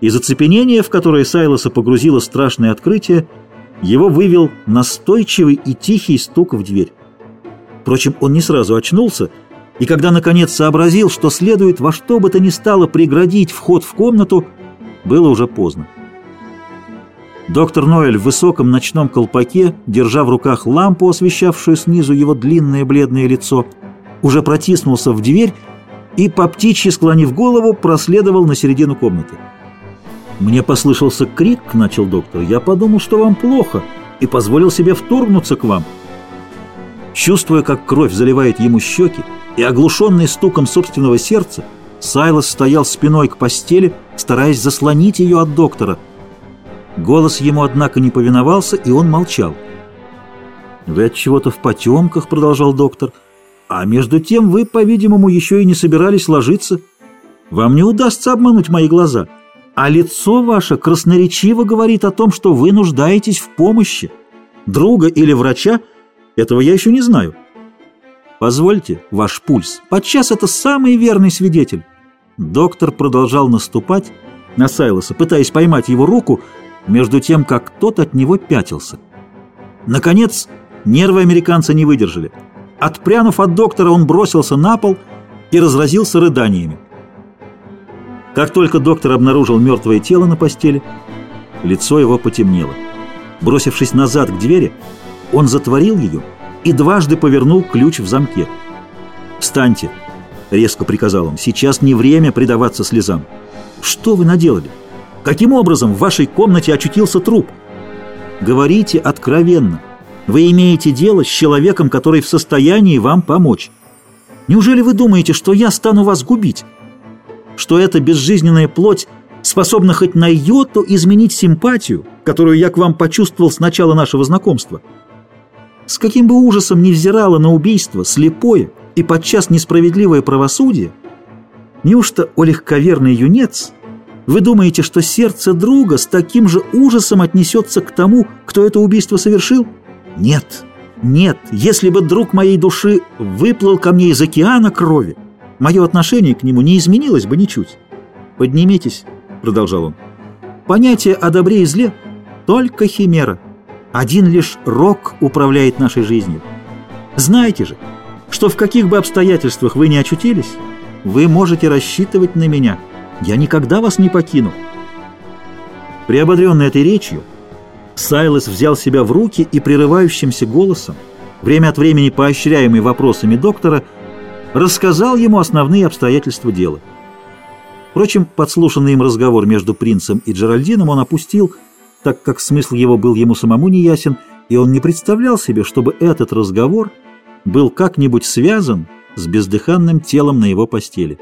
Из оцепенения, в которое Сайлоса погрузило страшное открытие, его вывел настойчивый и тихий стук в дверь. Впрочем, он не сразу очнулся, и когда наконец сообразил, что следует во что бы то ни стало преградить вход в комнату, было уже поздно. Доктор Ноэль в высоком ночном колпаке, держа в руках лампу, освещавшую снизу его длинное бледное лицо, уже протиснулся в дверь и, по птичьи склонив голову, проследовал на середину комнаты. «Мне послышался крик», — начал доктор. «Я подумал, что вам плохо, и позволил себе вторгнуться к вам». Чувствуя, как кровь заливает ему щеки, и оглушенный стуком собственного сердца, Сайлос стоял спиной к постели, стараясь заслонить ее от доктора. Голос ему, однако, не повиновался, и он молчал. «Вы от чего-то в потемках», — продолжал доктор, — «а между тем вы, по-видимому, еще и не собирались ложиться. Вам не удастся обмануть мои глаза» а лицо ваше красноречиво говорит о том, что вы нуждаетесь в помощи. Друга или врача, этого я еще не знаю. Позвольте, ваш пульс, подчас это самый верный свидетель. Доктор продолжал наступать на Сайлоса, пытаясь поймать его руку, между тем, как тот от него пятился. Наконец, нервы американца не выдержали. Отпрянув от доктора, он бросился на пол и разразился рыданиями. Как только доктор обнаружил мертвое тело на постели, лицо его потемнело. Бросившись назад к двери, он затворил ее и дважды повернул ключ в замке. «Встаньте!» — резко приказал он. «Сейчас не время предаваться слезам. Что вы наделали? Каким образом в вашей комнате очутился труп? Говорите откровенно. Вы имеете дело с человеком, который в состоянии вам помочь. Неужели вы думаете, что я стану вас губить?» Что эта безжизненная плоть способна хоть на йоту изменить симпатию, которую я к вам почувствовал с начала нашего знакомства. С каким бы ужасом ни взирало на убийство, слепое и подчас несправедливое правосудие, неужто, о легковерный юнец, вы думаете, что сердце друга с таким же ужасом отнесется к тому, кто это убийство совершил? Нет, нет, если бы друг моей души выплыл ко мне из океана крови, мое отношение к нему не изменилось бы ничуть. «Поднимитесь», — продолжал он. «Понятие о добре и зле — только химера. Один лишь рок управляет нашей жизнью. Знаете же, что в каких бы обстоятельствах вы ни очутились, вы можете рассчитывать на меня. Я никогда вас не покину». Приободренный этой речью, Сайлос взял себя в руки и прерывающимся голосом, время от времени поощряемый вопросами доктора, — рассказал ему основные обстоятельства дела. Впрочем, подслушанный им разговор между принцем и Джеральдином он опустил, так как смысл его был ему самому неясен, и он не представлял себе, чтобы этот разговор был как-нибудь связан с бездыханным телом на его постели.